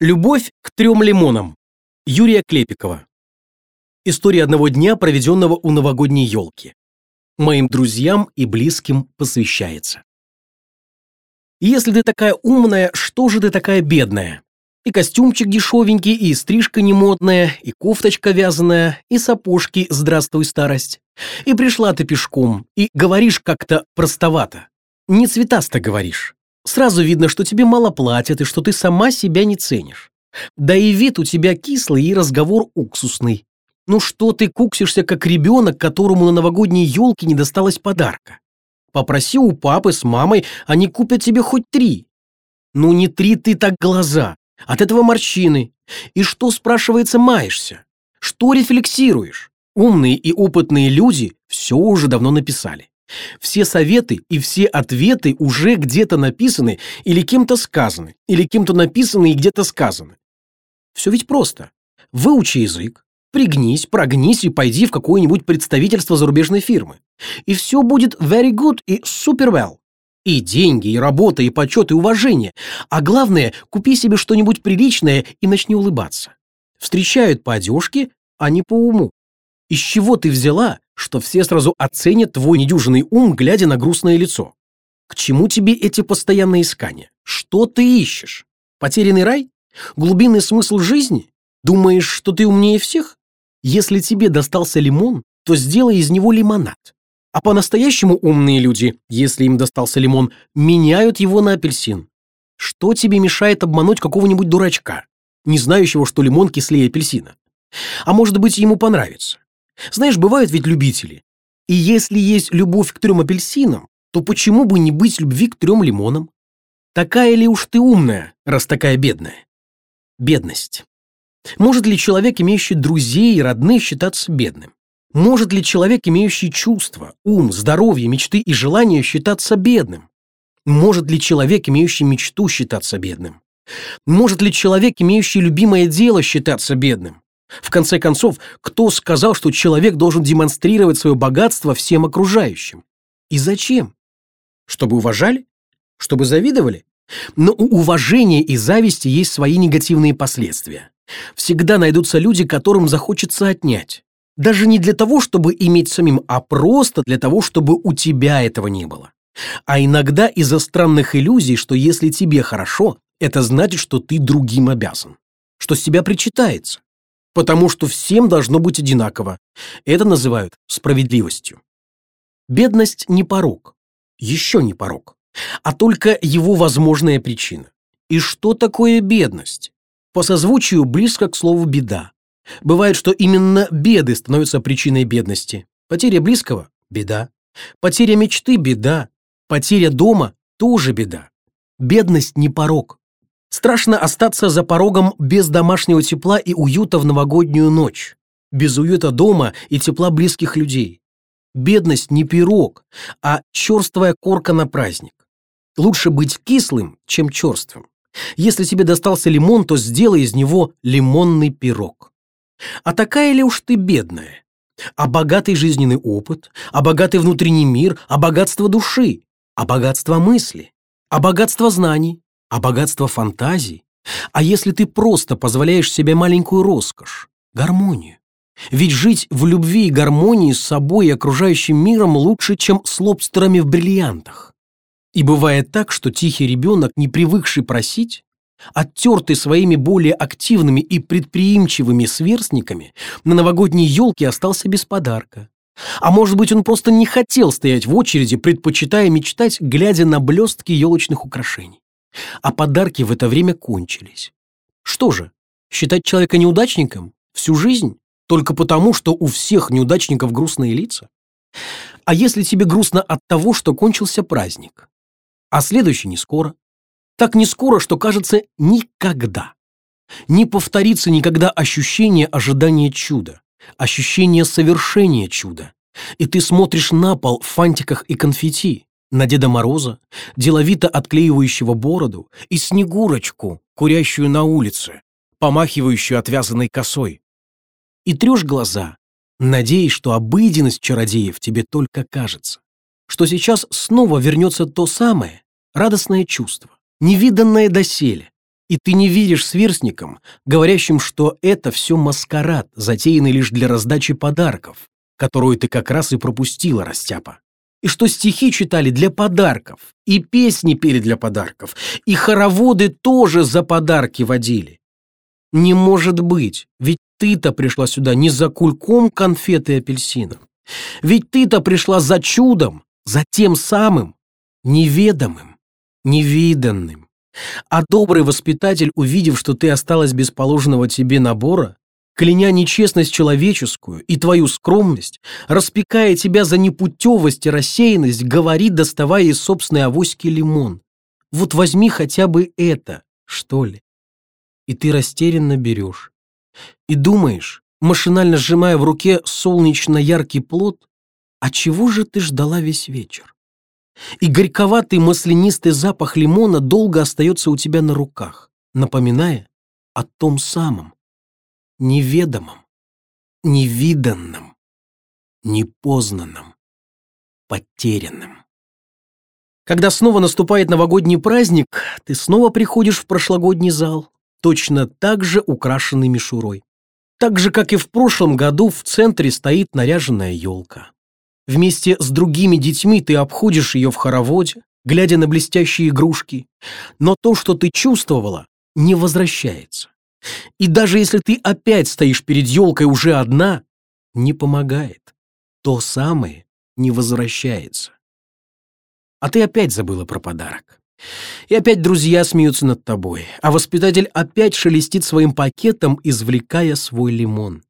Любовь к трем лимонам. Юрия Клепикова. История одного дня, проведенного у новогодней елки. Моим друзьям и близким посвящается. Если ты такая умная, что же ты такая бедная? И костюмчик дешевенький, и стрижка немодная, и кофточка вязаная, и сапожки «Здравствуй, старость». И пришла ты пешком, и говоришь как-то простовато. Не цветасто говоришь. Сразу видно, что тебе мало платят и что ты сама себя не ценишь. Да и вид у тебя кислый и разговор уксусный. Ну что ты куксишься, как ребенок, которому на новогодней елке не досталось подарка? Попроси у папы с мамой, они купят тебе хоть три. Ну не три ты так глаза, от этого морщины. И что, спрашивается, маешься? Что рефлексируешь? Умные и опытные люди все уже давно написали. Все советы и все ответы уже где-то написаны или кем-то сказаны, или кем-то написаны и где-то сказаны. Все ведь просто. Выучи язык, пригнись, прогнись и пойди в какое-нибудь представительство зарубежной фирмы. И все будет very good и super well. И деньги, и работа, и почет, и уважение. А главное, купи себе что-нибудь приличное и начни улыбаться. Встречают по одежке, а не по уму. Из чего ты взяла, что все сразу оценят твой недюжинный ум, глядя на грустное лицо? К чему тебе эти постоянные искания? Что ты ищешь? Потерянный рай? Глубинный смысл жизни? Думаешь, что ты умнее всех? Если тебе достался лимон, то сделай из него лимонад. А по-настоящему умные люди, если им достался лимон, меняют его на апельсин. Что тебе мешает обмануть какого-нибудь дурачка, не знающего, что лимон кислее апельсина? А может быть, ему понравится? Знаешь, бывают ведь любители. И если есть любовь к трем апельсинам, то почему бы не быть любви к трем лимонам? Такая ли уж ты умная, раз такая бедная? Бедность. Может ли человек, имеющий друзей и родных, считаться бедным? Может ли человек, имеющий чувства, ум, здоровье, мечты и желания, считаться бедным? Может ли человек, имеющий мечту, считаться бедным? Может ли человек, имеющий любимое дело, считаться бедным? В конце концов, кто сказал, что человек должен демонстрировать свое богатство всем окружающим? И зачем? Чтобы уважали? Чтобы завидовали? Но у уважения и зависти есть свои негативные последствия. Всегда найдутся люди, которым захочется отнять. Даже не для того, чтобы иметь самим, а просто для того, чтобы у тебя этого не было. А иногда из-за странных иллюзий, что если тебе хорошо, это значит, что ты другим обязан. Что с тебя причитается потому что всем должно быть одинаково. Это называют справедливостью. Бедность не порог, еще не порог, а только его возможная причина. И что такое бедность? По созвучию близко к слову «беда». Бывает, что именно беды становятся причиной бедности. Потеря близкого – беда. Потеря мечты – беда. Потеря дома – тоже беда. Бедность не порог. Страшно остаться за порогом без домашнего тепла и уюта в новогоднюю ночь, без уюта дома и тепла близких людей. Бедность не пирог, а черствая корка на праздник. Лучше быть кислым, чем черствым. Если тебе достался лимон, то сделай из него лимонный пирог. А такая ли уж ты бедная? А богатый жизненный опыт, а богатый внутренний мир, а богатство души, а богатство мысли, а богатство знаний, а богатство фантазий? А если ты просто позволяешь себе маленькую роскошь, гармонию? Ведь жить в любви и гармонии с собой и окружающим миром лучше, чем с лобстерами в бриллиантах. И бывает так, что тихий ребенок, не привыкший просить, оттертый своими более активными и предприимчивыми сверстниками, на новогодней елке остался без подарка. А может быть, он просто не хотел стоять в очереди, предпочитая мечтать, глядя на блестки елочных украшений а подарки в это время кончились. Что же, считать человека неудачником всю жизнь только потому, что у всех неудачников грустные лица? А если тебе грустно от того, что кончился праздник, а следующий не скоро? Так не скоро, что кажется никогда. Не повторится никогда ощущение ожидания чуда, ощущение совершения чуда. И ты смотришь на пол в фантиках и конфетти, на Деда Мороза, деловито отклеивающего бороду, и Снегурочку, курящую на улице, помахивающую отвязанной косой. И трешь глаза, надеясь, что обыденность чародеев тебе только кажется, что сейчас снова вернется то самое радостное чувство, невиданное доселе, И ты не веришь сверстникам, говорящим, что это все маскарад, затеянный лишь для раздачи подарков, которую ты как раз и пропустила, Растяпа. И что стихи читали для подарков, и песни пели для подарков, и хороводы тоже за подарки водили. Не может быть, ведь ты-то пришла сюда не за кульком конфеты и апельсинов. Ведь ты-то пришла за чудом, за тем самым, неведомым, невиданным. А добрый воспитатель, увидев, что ты осталась без положенного тебе набора, кляня нечестность человеческую и твою скромность, распекая тебя за непутевость и рассеянность, говорит, доставая из собственной авоськи лимон. Вот возьми хотя бы это, что ли. И ты растерянно берешь. И думаешь, машинально сжимая в руке солнечно-яркий плод, а чего же ты ждала весь вечер? И горьковатый маслянистый запах лимона долго остается у тебя на руках, напоминая о том самом, неведомом, невиданном, непознанном, потерянном. Когда снова наступает новогодний праздник, ты снова приходишь в прошлогодний зал, точно так же украшенный мишурой. Так же, как и в прошлом году, в центре стоит наряженная елка. Вместе с другими детьми ты обходишь ее в хороводе, глядя на блестящие игрушки, но то, что ты чувствовала, не возвращается. И даже если ты опять стоишь перед елкой уже одна, не помогает. То самое не возвращается. А ты опять забыла про подарок. И опять друзья смеются над тобой, а воспитатель опять шелестит своим пакетом, извлекая свой лимон.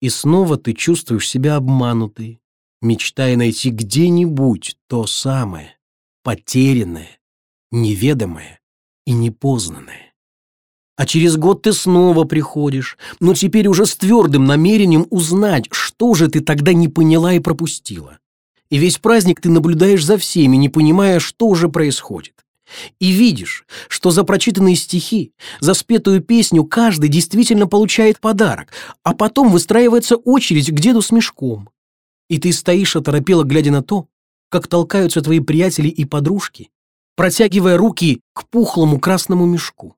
И снова ты чувствуешь себя обманутой, мечтая найти где-нибудь то самое, потерянное, неведомое и непознанное. А через год ты снова приходишь, но теперь уже с твердым намерением узнать, что же ты тогда не поняла и пропустила. И весь праздник ты наблюдаешь за всеми, не понимая, что же происходит. И видишь, что за прочитанные стихи, за спетую песню каждый действительно получает подарок, а потом выстраивается очередь к деду с мешком. И ты стоишь оторопело, глядя на то, как толкаются твои приятели и подружки, протягивая руки к пухлому красному мешку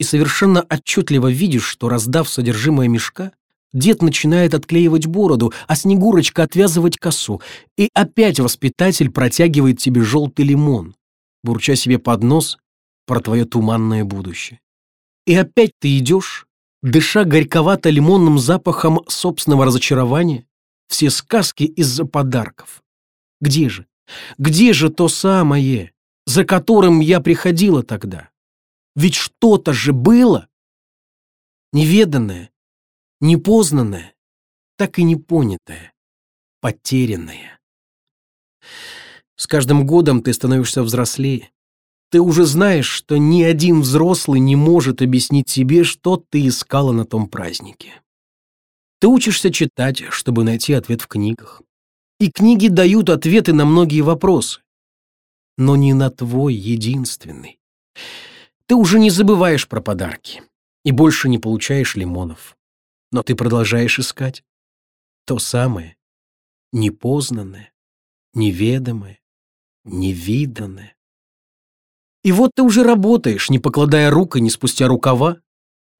и совершенно отчетливо видишь, что, раздав содержимое мешка, дед начинает отклеивать бороду, а Снегурочка отвязывать косу, и опять воспитатель протягивает тебе желтый лимон, бурча себе под нос про твое туманное будущее. И опять ты идешь, дыша горьковато-лимонным запахом собственного разочарования, все сказки из-за подарков. Где же, где же то самое, за которым я приходила тогда? Ведь что-то же было. Неведанное, непознанное, так и непонятое, потерянное. С каждым годом ты становишься взрослее. Ты уже знаешь, что ни один взрослый не может объяснить тебе, что ты искала на том празднике. Ты учишься читать, чтобы найти ответ в книгах. И книги дают ответы на многие вопросы, но не на твой единственный. Ты уже не забываешь про подарки и больше не получаешь лимонов. Но ты продолжаешь искать то самое, непознанное, неведомое, невиданное. И вот ты уже работаешь, не покладая рук и не спустя рукава,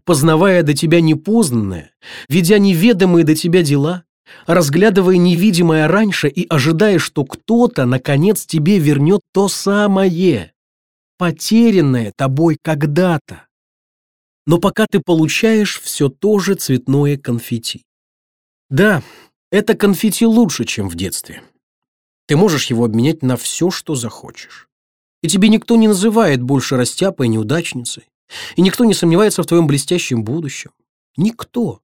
познавая до тебя непознанное, ведя неведомые до тебя дела, разглядывая невидимое раньше и ожидая, что кто-то, наконец, тебе вернет то самое, потерянное тобой когда-то. Но пока ты получаешь все то же цветное конфетти. Да, это конфетти лучше, чем в детстве. Ты можешь его обменять на все, что захочешь. И тебе никто не называет больше растяпой неудачницей. И никто не сомневается в твоем блестящем будущем. Никто.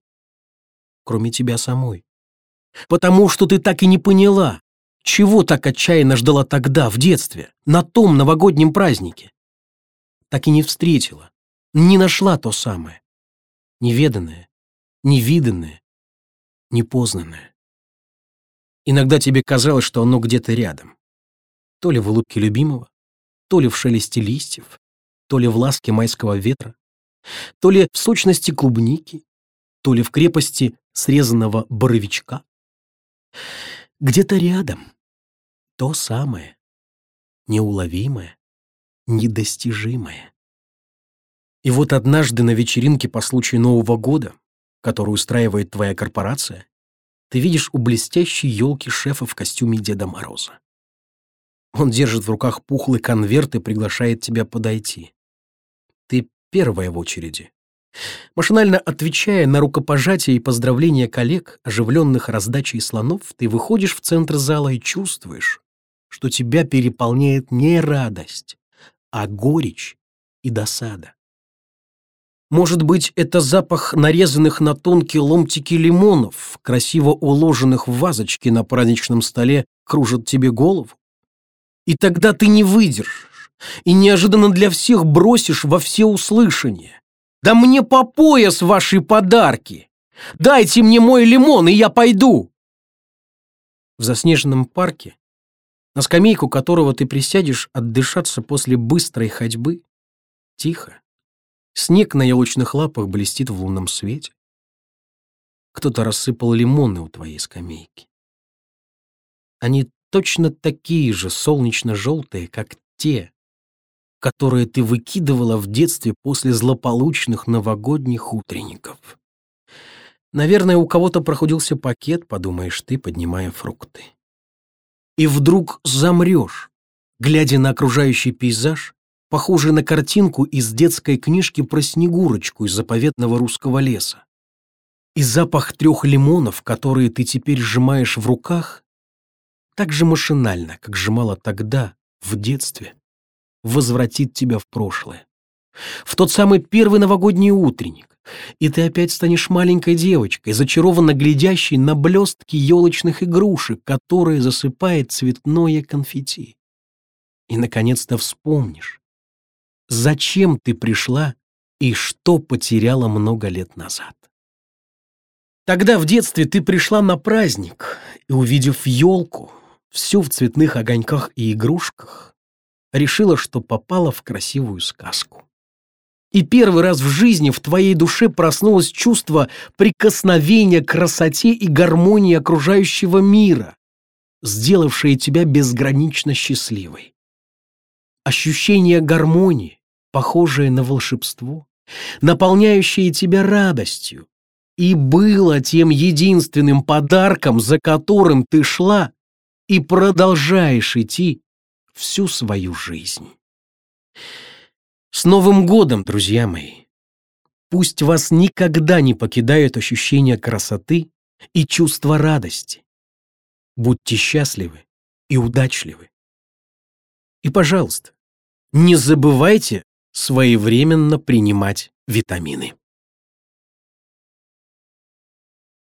Кроме тебя самой. Потому что ты так и не поняла, чего так отчаянно ждала тогда, в детстве, на том новогоднем празднике? Так и не встретила, не нашла то самое. Неведанное, невиданное, непознанное. Иногда тебе казалось, что оно где-то рядом. То ли в улыбке любимого, то ли в шелесте листьев, то ли в ласке майского ветра, то ли в сочности клубники, то ли в крепости срезанного боровичка. Где-то рядом, то самое, неуловимое, недостижимое. И вот однажды на вечеринке по случаю Нового года, которую устраивает твоя корпорация, ты видишь у блестящей елки шефа в костюме Деда Мороза. Он держит в руках пухлый конверт и приглашает тебя подойти. Ты первая в очереди. Машинально отвечая на рукопожатие и поздравления коллег, оживленных раздачей слонов, ты выходишь в центр зала и чувствуешь, что тебя переполняет не радость, а горечь и досада. Может быть, это запах нарезанных на тонкие ломтики лимонов, красиво уложенных в вазочки на праздничном столе, кружит тебе голову? И тогда ты не выдержишь и неожиданно для всех бросишь во всеуслышание. Да мне по пояс ваши подарки! Дайте мне мой лимон, и я пойду!» В заснеженном парке, на скамейку которого ты присядешь отдышаться после быстрой ходьбы, тихо, снег на елочных лапах блестит в лунном свете. Кто-то рассыпал лимоны у твоей скамейки. Они точно такие же солнечно-желтые, как те, которые ты выкидывала в детстве после злополучных новогодних утренников. Наверное, у кого-то прохудился пакет, подумаешь ты, поднимая фрукты. И вдруг замрешь, глядя на окружающий пейзаж, похожий на картинку из детской книжки про Снегурочку из заповедного русского леса. И запах трех лимонов, которые ты теперь сжимаешь в руках, так же машинально, как сжимала тогда, в детстве, возвратит тебя в прошлое. В тот самый первый новогодний утренник, и ты опять станешь маленькой девочкой, зачарованно глядящей на блестки елочных игрушек, которые засыпает цветное конфетти. И, наконец-то, вспомнишь, зачем ты пришла и что потеряла много лет назад. Тогда в детстве ты пришла на праздник и, увидев елку, всю в цветных огоньках и игрушках, решила, что попала в красивую сказку. И первый раз в жизни в твоей душе проснулось чувство прикосновения к красоте и гармонии окружающего мира, сделавшее тебя безгранично счастливой. Ощущение гармонии, похожее на волшебство, наполняющее тебя радостью, и было тем единственным подарком, за которым ты шла и продолжаешь идти всю свою жизнь. С Новым годом, друзья мои! Пусть вас никогда не покидают ощущения красоты и чувство радости. Будьте счастливы и удачливы. И, пожалуйста, не забывайте своевременно принимать витамины.